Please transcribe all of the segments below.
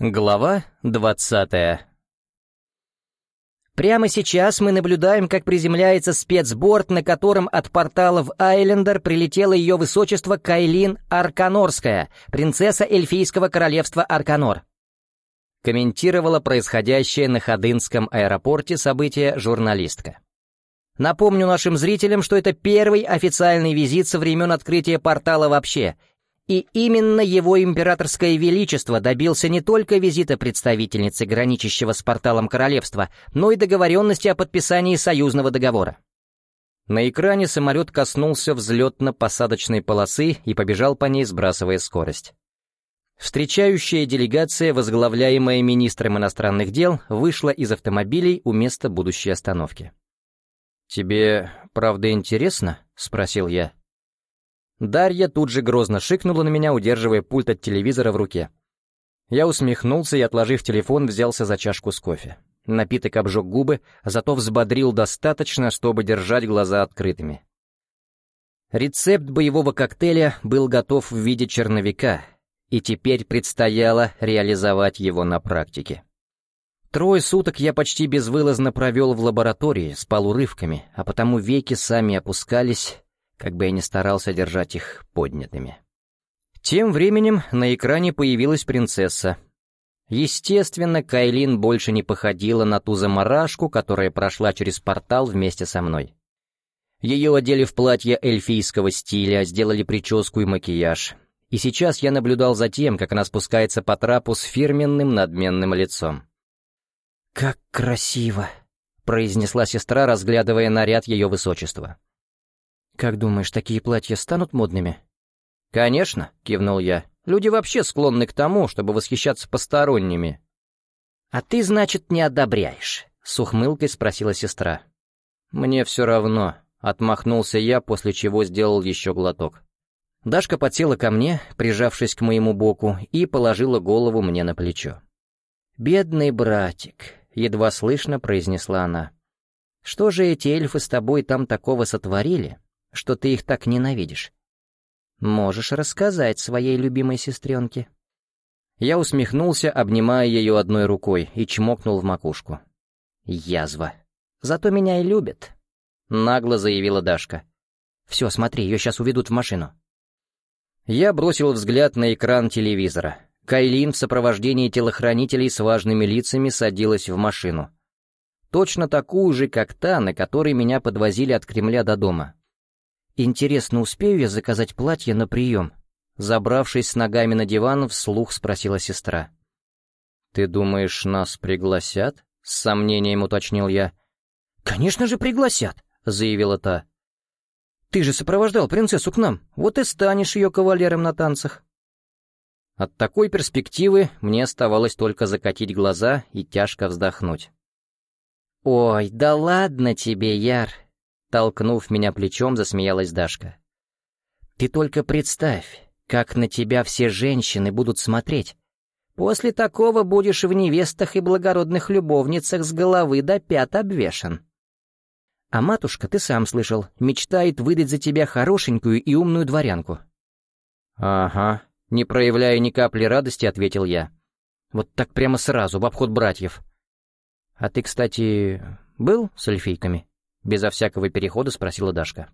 Глава двадцатая Прямо сейчас мы наблюдаем, как приземляется спецборд, на котором от портала в Айлендер прилетело ее высочество Кайлин Арканорская, принцесса эльфийского королевства Арканор. Комментировала происходящее на Ходынском аэропорте событие журналистка. Напомню нашим зрителям, что это первый официальный визит со времен открытия портала вообще, и именно его императорское величество добился не только визита представительницы граничащего с порталом королевства, но и договоренности о подписании союзного договора. На экране самолет коснулся взлетно-посадочной полосы и побежал по ней, сбрасывая скорость. Встречающая делегация, возглавляемая министром иностранных дел, вышла из автомобилей у места будущей остановки. «Тебе правда интересно?» — спросил я. Дарья тут же грозно шикнула на меня, удерживая пульт от телевизора в руке. Я усмехнулся и, отложив телефон, взялся за чашку с кофе. Напиток обжег губы, зато взбодрил достаточно, чтобы держать глаза открытыми. Рецепт боевого коктейля был готов в виде черновика, и теперь предстояло реализовать его на практике. Трое суток я почти безвылазно провел в лаборатории, спал урывками, а потому веки сами опускались, как бы я ни старался держать их поднятыми. Тем временем на экране появилась принцесса. Естественно, Кайлин больше не походила на ту заморашку, которая прошла через портал вместе со мной. Ее одели в платье эльфийского стиля, сделали прическу и макияж. И сейчас я наблюдал за тем, как она спускается по трапу с фирменным надменным лицом. «Как красиво!» — произнесла сестра, разглядывая наряд ее высочества. «Как думаешь, такие платья станут модными?» «Конечно», — кивнул я. «Люди вообще склонны к тому, чтобы восхищаться посторонними». «А ты, значит, не одобряешь?» — с ухмылкой спросила сестра. «Мне все равно», — отмахнулся я, после чего сделал еще глоток. Дашка подсела ко мне, прижавшись к моему боку, и положила голову мне на плечо. «Бедный братик», — едва слышно произнесла она. «Что же эти эльфы с тобой там такого сотворили, что ты их так ненавидишь. Можешь рассказать своей любимой сестренке». Я усмехнулся, обнимая ее одной рукой, и чмокнул в макушку. «Язва. Зато меня и любят», — нагло заявила Дашка. «Все, смотри, ее сейчас уведут в машину». Я бросил взгляд на экран телевизора. Кайлин в сопровождении телохранителей с важными лицами садилась в машину. Точно такую же, как та, на которой меня подвозили от Кремля до дома. «Интересно, успею я заказать платье на прием?» Забравшись с ногами на диван, вслух спросила сестра. «Ты думаешь, нас пригласят?» — с сомнением уточнил я. «Конечно же пригласят», — заявила та. «Ты же сопровождал принцессу к нам, вот и станешь ее кавалером на танцах». От такой перспективы мне оставалось только закатить глаза и тяжко вздохнуть. «Ой, да ладно тебе, Яр, Толкнув меня плечом, засмеялась Дашка. «Ты только представь, как на тебя все женщины будут смотреть. После такого будешь в невестах и благородных любовницах с головы до пят обвешан. А матушка, ты сам слышал, мечтает выдать за тебя хорошенькую и умную дворянку». «Ага», — не проявляя ни капли радости, ответил я. «Вот так прямо сразу, в обход братьев». «А ты, кстати, был с эльфийками?» Безо всякого перехода спросила Дашка.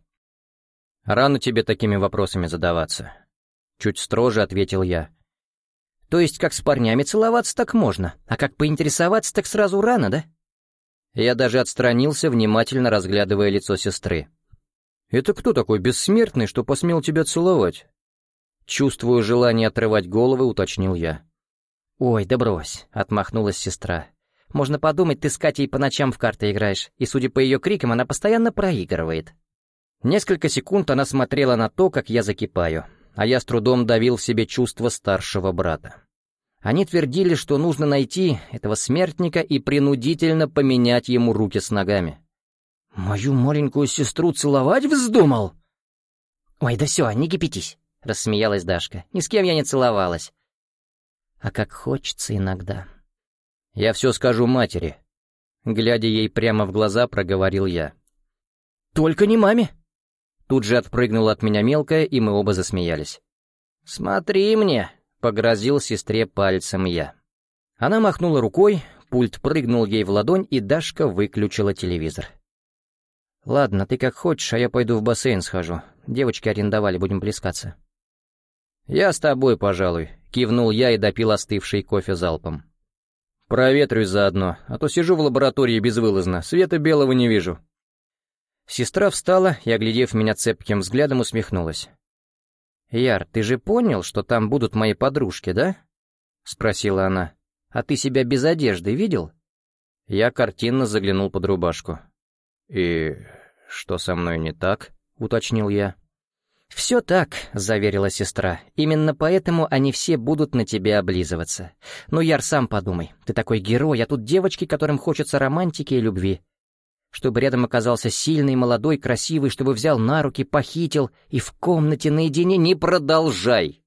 «Рано тебе такими вопросами задаваться». Чуть строже ответил я. «То есть как с парнями целоваться так можно, а как поинтересоваться так сразу рано, да?» Я даже отстранился, внимательно разглядывая лицо сестры. «Это кто такой бессмертный, что посмел тебя целовать?» Чувствую желание отрывать головы, уточнил я. «Ой, да брось», — отмахнулась сестра. Можно подумать, ты с Катей по ночам в карты играешь, и, судя по ее крикам, она постоянно проигрывает. Несколько секунд она смотрела на то, как я закипаю, а я с трудом давил в себе чувство старшего брата. Они твердили, что нужно найти этого смертника и принудительно поменять ему руки с ногами. «Мою маленькую сестру целовать вздумал?» «Ой, да все, не кипятись», — рассмеялась Дашка. «Ни с кем я не целовалась». «А как хочется иногда», «Я все скажу матери», — глядя ей прямо в глаза, проговорил я. «Только не маме!» Тут же отпрыгнула от меня мелкая, и мы оба засмеялись. «Смотри мне!» — погрозил сестре пальцем я. Она махнула рукой, пульт прыгнул ей в ладонь, и Дашка выключила телевизор. «Ладно, ты как хочешь, а я пойду в бассейн схожу. Девочки арендовали, будем плескаться». «Я с тобой, пожалуй», — кивнул я и допил остывший кофе залпом. «Проветрюсь заодно, а то сижу в лаборатории безвылазно, света белого не вижу». Сестра встала и, оглядев меня цепким взглядом, усмехнулась. «Яр, ты же понял, что там будут мои подружки, да?» — спросила она. «А ты себя без одежды видел?» Я картинно заглянул под рубашку. «И что со мной не так?» — уточнил я. «Все так», — заверила сестра. «Именно поэтому они все будут на тебя облизываться. Ну, Яр, сам подумай. Ты такой герой, а тут девочки, которым хочется романтики и любви. Чтобы рядом оказался сильный, молодой, красивый, чтобы взял на руки, похитил и в комнате наедине не продолжай!»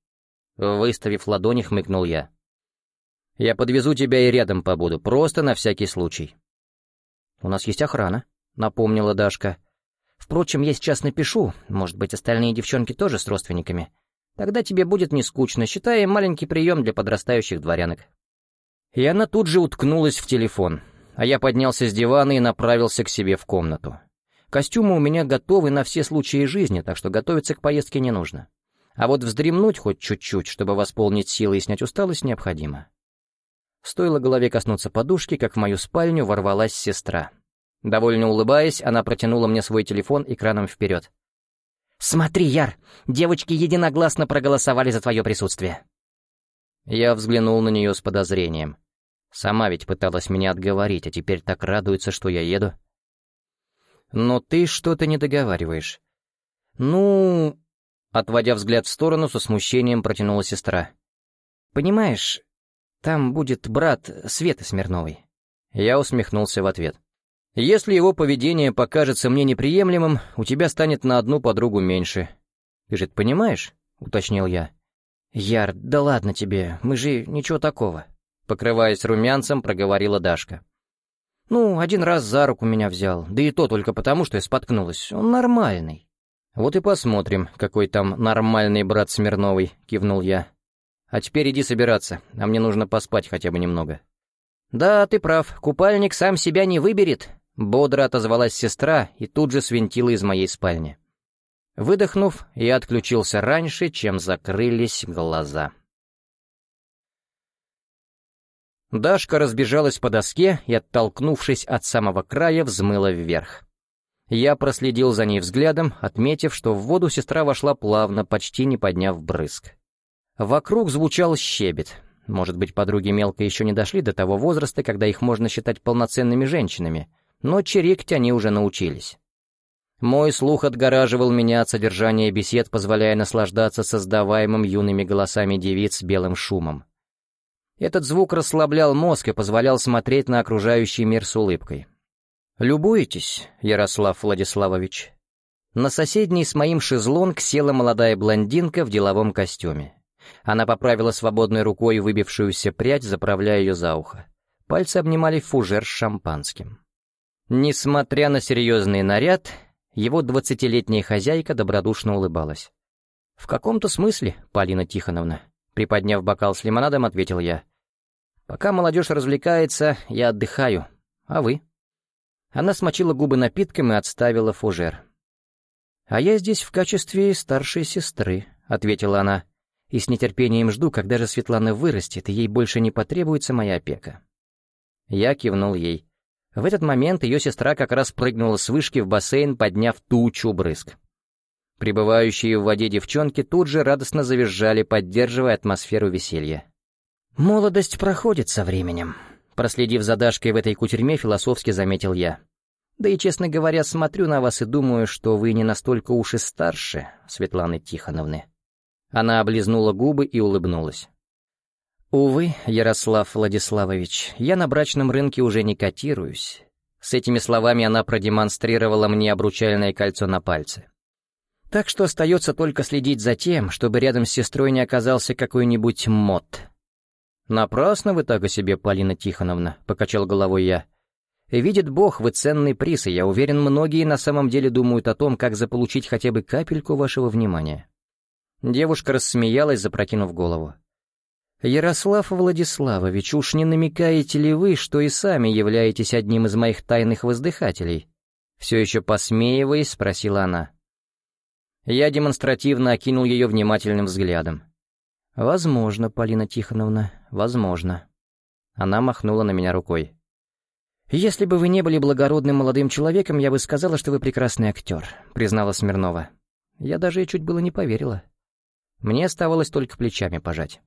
Выставив ладони, хмыкнул я. «Я подвезу тебя и рядом побуду, просто на всякий случай». «У нас есть охрана», — напомнила Дашка. Впрочем, я сейчас напишу, может быть, остальные девчонки тоже с родственниками. Тогда тебе будет не скучно, считая маленький прием для подрастающих дворянок». И она тут же уткнулась в телефон, а я поднялся с дивана и направился к себе в комнату. Костюмы у меня готовы на все случаи жизни, так что готовиться к поездке не нужно. А вот вздремнуть хоть чуть-чуть, чтобы восполнить силы и снять усталость, необходимо. Стоило голове коснуться подушки, как в мою спальню ворвалась сестра. Довольно улыбаясь, она протянула мне свой телефон экраном вперед. «Смотри, Яр, девочки единогласно проголосовали за твое присутствие». Я взглянул на нее с подозрением. Сама ведь пыталась меня отговорить, а теперь так радуется, что я еду. «Но ты что-то не договариваешь». «Ну...» Отводя взгляд в сторону, со смущением протянула сестра. «Понимаешь, там будет брат Светы Смирновой». Я усмехнулся в ответ. Если его поведение покажется мне неприемлемым, у тебя станет на одну подругу меньше. Ты же понимаешь?» — уточнил я. «Яр, да ладно тебе, мы же ничего такого», — покрываясь румянцем, проговорила Дашка. «Ну, один раз за руку меня взял, да и то только потому, что я споткнулась. Он нормальный». «Вот и посмотрим, какой там нормальный брат Смирновый», — кивнул я. «А теперь иди собираться, а мне нужно поспать хотя бы немного». «Да, ты прав, купальник сам себя не выберет», Бодро отозвалась сестра и тут же свинтила из моей спальни. Выдохнув, я отключился раньше, чем закрылись глаза. Дашка разбежалась по доске и, оттолкнувшись от самого края, взмыла вверх. Я проследил за ней взглядом, отметив, что в воду сестра вошла плавно, почти не подняв брызг. Вокруг звучал щебет. Может быть, подруги мелко еще не дошли до того возраста, когда их можно считать полноценными женщинами — но чирикать они уже научились. Мой слух отгораживал меня от содержания бесед, позволяя наслаждаться создаваемым юными голосами девиц белым шумом. Этот звук расслаблял мозг и позволял смотреть на окружающий мир с улыбкой. «Любуетесь, Ярослав Владиславович?» На соседний с моим шезлонг села молодая блондинка в деловом костюме. Она поправила свободной рукой выбившуюся прядь, заправляя ее за ухо. Пальцы обнимали фужер с шампанским. Несмотря на серьезный наряд, его двадцатилетняя хозяйка добродушно улыбалась. «В каком-то смысле, Полина Тихоновна», — приподняв бокал с лимонадом, ответил я. «Пока молодежь развлекается, я отдыхаю. А вы?» Она смочила губы напитком и отставила фужер. «А я здесь в качестве старшей сестры», — ответила она, «и с нетерпением жду, когда же Светлана вырастет, и ей больше не потребуется моя опека». Я кивнул ей. В этот момент ее сестра как раз прыгнула с вышки в бассейн, подняв тучу брызг. Прибывающие в воде девчонки тут же радостно завизжали, поддерживая атмосферу веселья. «Молодость проходит со временем», — проследив за Дашкой в этой кутерьме, философски заметил я. «Да и, честно говоря, смотрю на вас и думаю, что вы не настолько уж и старше Светланы Тихоновны». Она облизнула губы и улыбнулась. «Увы, Ярослав Владиславович, я на брачном рынке уже не котируюсь». С этими словами она продемонстрировала мне обручальное кольцо на пальце. Так что остается только следить за тем, чтобы рядом с сестрой не оказался какой-нибудь мод. «Напрасно вы так о себе, Полина Тихоновна», — покачал головой я. «Видит Бог, вы ценный приз, и я уверен, многие на самом деле думают о том, как заполучить хотя бы капельку вашего внимания». Девушка рассмеялась, запрокинув голову. «Ярослав Владиславович, уж не намекаете ли вы, что и сами являетесь одним из моих тайных воздыхателей?» Все еще посмеиваясь, спросила она. Я демонстративно окинул ее внимательным взглядом. «Возможно, Полина Тихоновна, возможно». Она махнула на меня рукой. «Если бы вы не были благородным молодым человеком, я бы сказала, что вы прекрасный актер», — признала Смирнова. Я даже и чуть было не поверила. Мне оставалось только плечами пожать.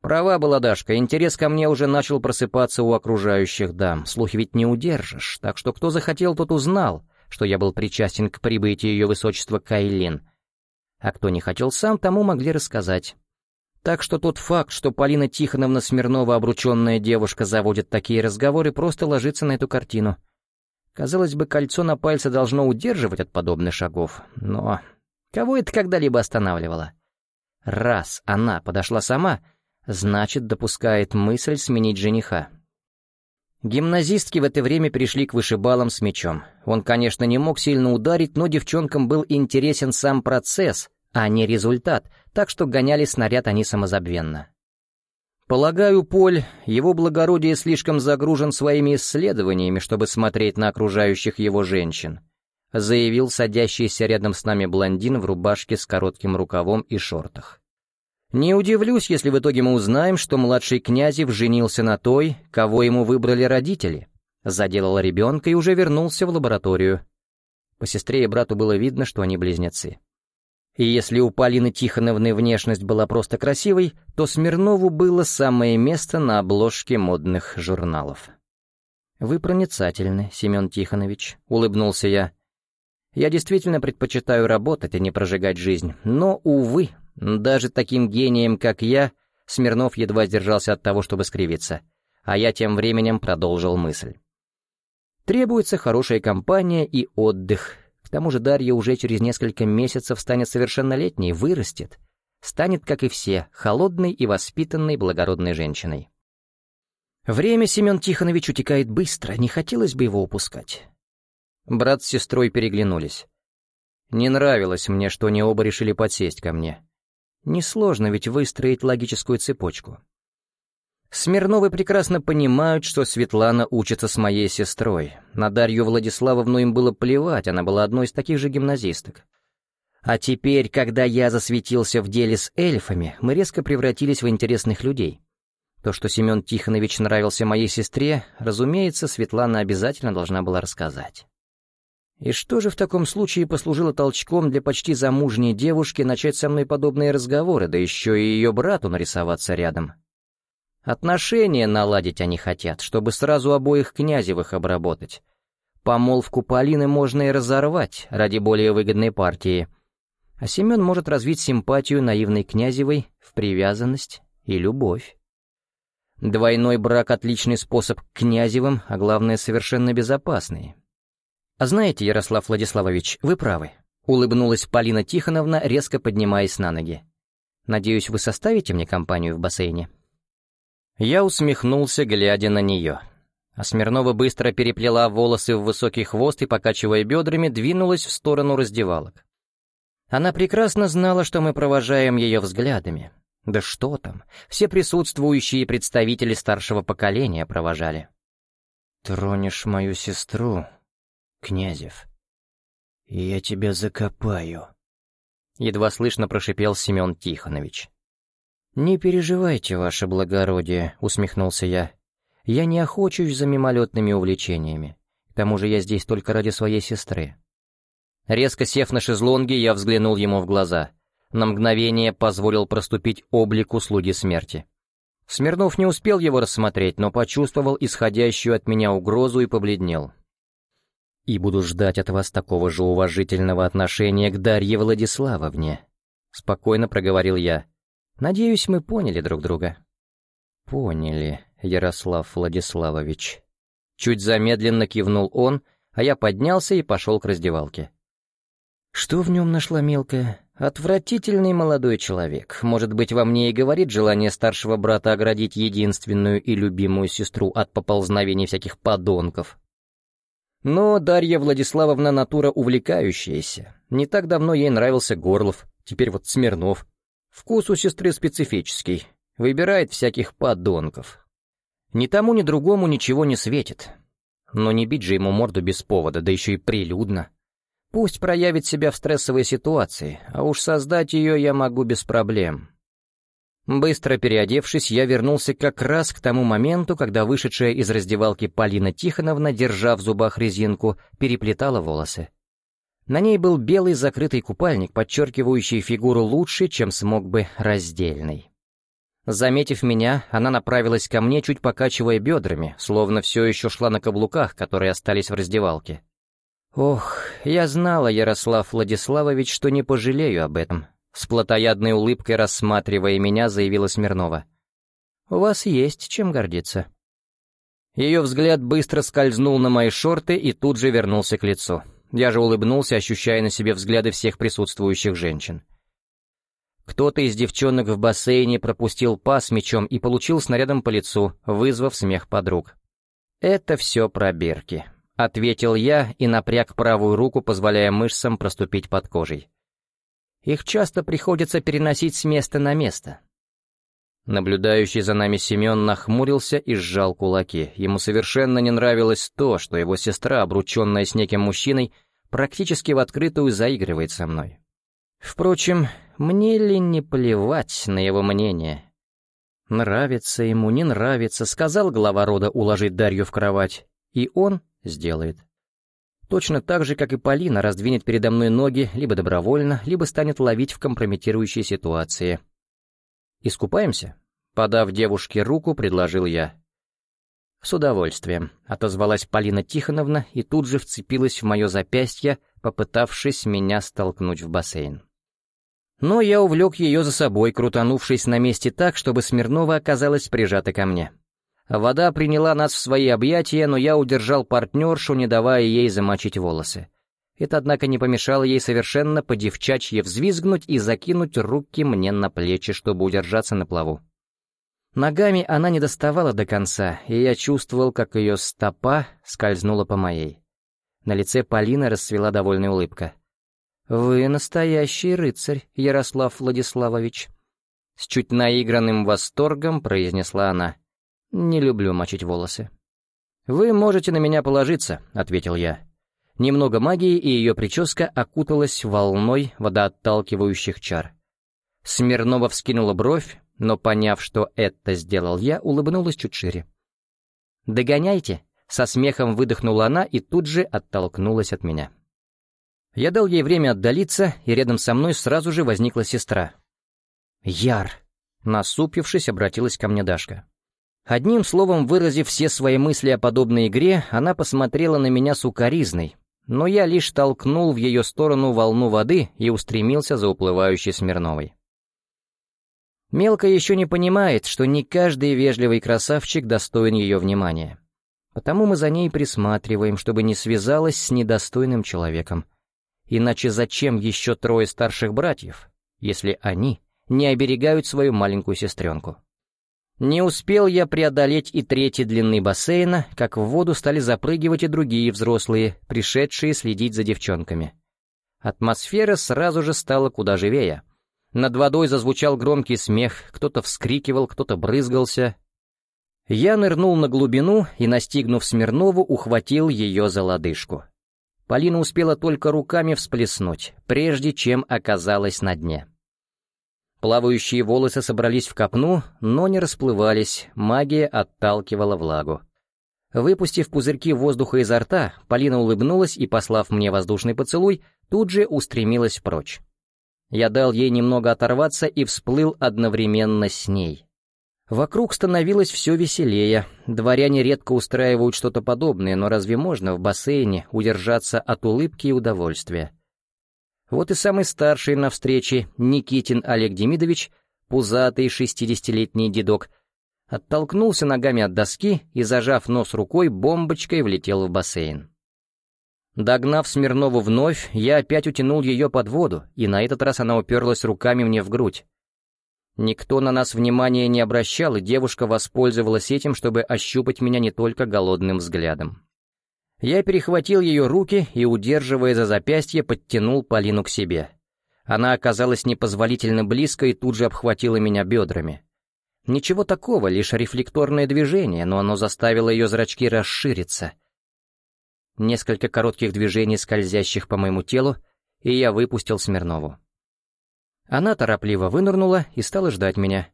Права была Дашка, интерес ко мне уже начал просыпаться у окружающих дам. Слухи ведь не удержишь, так что кто захотел, тот узнал, что я был причастен к прибытию ее высочества Кайлин. А кто не хотел сам, тому могли рассказать. Так что тот факт, что Полина Тихоновна Смирнова, обрученная девушка, заводит такие разговоры, просто ложится на эту картину. Казалось бы, кольцо на пальце должно удерживать от подобных шагов, но кого это когда-либо останавливало? Раз она подошла сама — Значит, допускает мысль сменить жениха. Гимназистки в это время пришли к вышибалам с мечом. Он, конечно, не мог сильно ударить, но девчонкам был интересен сам процесс, а не результат, так что гоняли снаряд они самозабвенно. Полагаю, Поль, его благородие слишком загружен своими исследованиями, чтобы смотреть на окружающих его женщин, заявил садящийся рядом с нами блондин в рубашке с коротким рукавом и шортах. Не удивлюсь, если в итоге мы узнаем, что младший Князев женился на той, кого ему выбрали родители, заделал ребенка и уже вернулся в лабораторию. По сестре и брату было видно, что они близнецы. И если у Полины Тихоновны внешность была просто красивой, то Смирнову было самое место на обложке модных журналов. «Вы проницательны, Семен Тихонович», — улыбнулся я. «Я действительно предпочитаю работать, а не прожигать жизнь, но, увы, даже таким гением, как я, Смирнов едва сдержался от того, чтобы скривиться, а я тем временем продолжил мысль. Требуется хорошая компания и отдых. К тому же Дарья уже через несколько месяцев станет совершеннолетней, вырастет. Станет, как и все, холодной и воспитанной благородной женщиной. Время Семен Тихонович утекает быстро, не хотелось бы его упускать. Брат с сестрой переглянулись. Не нравилось мне, что они оба решили подсесть ко мне. Несложно ведь выстроить логическую цепочку. Смирновы прекрасно понимают, что Светлана учится с моей сестрой. На Дарью Владиславовну им было плевать, она была одной из таких же гимназисток. А теперь, когда я засветился в деле с эльфами, мы резко превратились в интересных людей. То, что Семен Тихонович нравился моей сестре, разумеется, Светлана обязательно должна была рассказать. И что же в таком случае послужило толчком для почти замужней девушки начать со мной подобные разговоры, да еще и ее брату нарисоваться рядом? Отношения наладить они хотят, чтобы сразу обоих князевых обработать. Помолвку Полины можно и разорвать ради более выгодной партии. А Семен может развить симпатию наивной князевой в привязанность и любовь. Двойной брак — отличный способ к князевым, а главное, совершенно безопасный. «А знаете, Ярослав Владиславович, вы правы», — улыбнулась Полина Тихоновна, резко поднимаясь на ноги. «Надеюсь, вы составите мне компанию в бассейне?» Я усмехнулся, глядя на нее. А Смирнова быстро переплела волосы в высокий хвост и, покачивая бедрами, двинулась в сторону раздевалок. Она прекрасно знала, что мы провожаем ее взглядами. Да что там, все присутствующие представители старшего поколения провожали. «Тронешь мою сестру, Князев. Я тебя закопаю. Едва слышно прошипел Семен Тихонович. «Не переживайте, ваше благородие», — усмехнулся я. «Я не охочусь за мимолетными увлечениями. К тому же я здесь только ради своей сестры». Резко сев на шезлонге, я взглянул ему в глаза. На мгновение позволил проступить облику слуги смерти. Смирнов не успел его рассмотреть, но почувствовал исходящую от меня угрозу и побледнел и буду ждать от вас такого же уважительного отношения к Дарье Владиславовне», — спокойно проговорил я. «Надеюсь, мы поняли друг друга». «Поняли, Ярослав Владиславович». Чуть замедленно кивнул он, а я поднялся и пошел к раздевалке. Что в нем нашла мелкая? Отвратительный молодой человек. Может быть, во мне и говорит желание старшего брата оградить единственную и любимую сестру от поползновений всяких подонков, но Дарья Владиславовна натура увлекающаяся. Не так давно ей нравился Горлов, теперь вот Смирнов. Вкус у сестры специфический. Выбирает всяких подонков. Ни тому, ни другому ничего не светит. Но не бить же ему морду без повода, да еще и прилюдно. Пусть проявит себя в стрессовой ситуации, а уж создать ее я могу без проблем. Быстро переодевшись, я вернулся как раз к тому моменту, когда вышедшая из раздевалки Полина Тихоновна, держа в зубах резинку, переплетала волосы. На ней был белый закрытый купальник, подчеркивающий фигуру лучше, чем смог бы раздельный. Заметив меня, она направилась ко мне, чуть покачивая бедрами, словно все еще шла на каблуках, которые остались в раздевалке. Ох, я знала, Ярослав Владиславович, что не пожалею об этом. С плотоядной улыбкой рассматривая меня, заявила Смирнова. «У вас есть чем гордиться». Ее взгляд быстро скользнул на мои шорты и тут же вернулся к лицу. Я же улыбнулся, ощущая на себе взгляды всех присутствующих женщин. Кто-то из девчонок в бассейне пропустил пас мячом и получил снарядом по лицу, вызвав смех подруг. «Это все пробирки», — ответил я и напряг правую руку, позволяя мышцам проступить под кожей. «Их часто приходится переносить с места на место». Наблюдающий за нами Семен нахмурился и сжал кулаки. Ему совершенно не нравилось то, что его сестра, обрученная с неким мужчиной, практически в открытую заигрывает со мной. Впрочем, мне ли не плевать на его мнение? Нравится ему, не нравится, сказал глава рода уложить Дарью в кровать, и он сделает. Точно так же, как и Полина раздвинет передо мной ноги либо добровольно, либо станет ловить в компрометирующей ситуации. «Искупаемся?» Подав девушке руку, предложил я. «С удовольствием», — отозвалась Полина Тихоновна и тут же вцепилась в мое запястье, попытавшись меня столкнуть в бассейн. Но я увлек ее за собой, крутанувшись на месте так, чтобы Смирнова оказалась прижата ко мне. Вода приняла нас в свои объятия, но я удержал партнершу, не давая ей замочить волосы. Это, однако, не помешало ей совершенно по-девчачье взвизгнуть и закинуть руки мне на плечи, чтобы удержаться на плаву. Ногами она не доставала до конца, и я чувствовал, как ее стопа скользнула по моей. На лице Полины расцвела довольная улыбка. «Вы настоящий рыцарь, Ярослав Владиславович», — с чуть наигранным восторгом произнесла она. «Не люблю мочить волосы». «Вы можете на меня положиться», — ответил я. Немного магии, и ее прическа окуталась волной водоотталкивающих чар. Смирнова вскинула бровь, но, поняв, что это сделал я, улыбнулась чуть шире. «Догоняйте!» — со смехом выдохнула она и тут же оттолкнулась от меня. Я дал ей время отдалиться, и рядом со мной сразу же возникла сестра. «Яр!» — насупившись, обратилась ко мне Дашка. Одним словом, выразив все свои мысли о подобной игре, она посмотрела на меня сукоризной, но я лишь толкнул в ее сторону волну воды и устремился за уплывающей Смирновой. Мелко еще не понимает, что не каждый вежливый красавчик достоин ее внимания. Потому мы за ней присматриваем, чтобы не связалась с недостойным человеком — Иначе зачем еще трое старших братьев, если они не оберегают свою маленькую сестренку? Не успел я преодолеть и третий длины бассейна, как в воду стали запрыгивать и другие взрослые, пришедшие следить за девчонками. Атмосфера сразу же стала куда живее. Над водой зазвучал громкий смех, кто-то вскрикивал, кто-то брызгался. Я нырнул на глубину и, настигнув Смирнову, ухватил ее за лодыжку. Полина успела только руками всплеснуть, прежде чем оказалась на дне. Плавающие волосы собрались в копну, но не расплывались, магия отталкивала влагу. Выпустив пузырьки воздуха изо рта, Полина улыбнулась и, послав мне воздушный поцелуй, тут же устремилась прочь. Я дал ей немного оторваться и всплыл одновременно с ней. Вокруг становилось все веселее. Дворяне редко устраивают что-то подобное, но разве можно в бассейне удержаться от улыбки и удовольствия? Вот и самый старший на встрече, Никитин Олег Демидович, пузатый шестидесятилетний дедок, оттолкнулся ногами от доски и, зажав нос рукой, бомбочкой влетел в бассейн. Догнав Смирнову вновь, я опять утянул ее под воду, и на этот раз она уперлась руками мне в грудь. Никто на нас внимания не обращал, и девушка воспользовалась этим, чтобы ощупать меня не только голодным взглядом. Я перехватил ее руки и, удерживая за запястье, подтянул Полину к себе. Она оказалась непозволительно близко и тут же обхватила меня бедрами. Ничего такого, лишь рефлекторное движение, но оно заставило ее зрачки расшириться. Несколько коротких движений, скользящих по моему телу, и я выпустил Смирнову. Она торопливо вынырнула и стала ждать меня.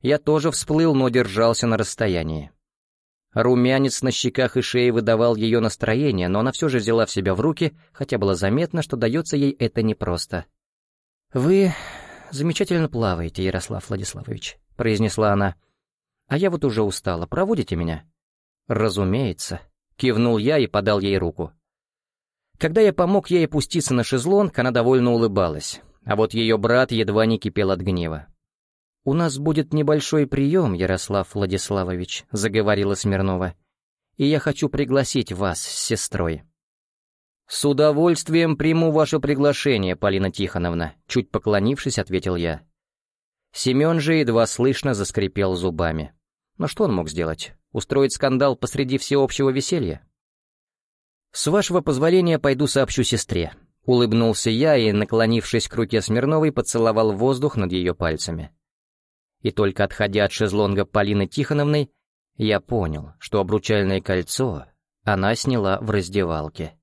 Я тоже всплыл, но держался на расстоянии. Румянец на щеках и шее выдавал ее настроение, но она все же взяла в себя в руки, хотя было заметно, что дается ей это непросто. «Вы замечательно плаваете, Ярослав Владиславович», — произнесла она. «А я вот уже устала. Проводите меня?» «Разумеется», — кивнул я и подал ей руку. Когда я помог ей опуститься на шезлонг, она довольно улыбалась, а вот ее брат едва не кипел от гнева. «У нас будет небольшой прием, Ярослав Владиславович», — заговорила Смирнова. «И я хочу пригласить вас с сестрой». «С удовольствием приму ваше приглашение, Полина Тихоновна», — чуть поклонившись, ответил я. Семен же едва слышно заскрипел зубами. Но что он мог сделать? Устроить скандал посреди всеобщего веселья? «С вашего позволения пойду сообщу сестре», — улыбнулся я и, наклонившись к руке Смирновой, поцеловал воздух над ее пальцами. И только отходя от шезлонга Полины Тихоновной, я понял, что обручальное кольцо она сняла в раздевалке.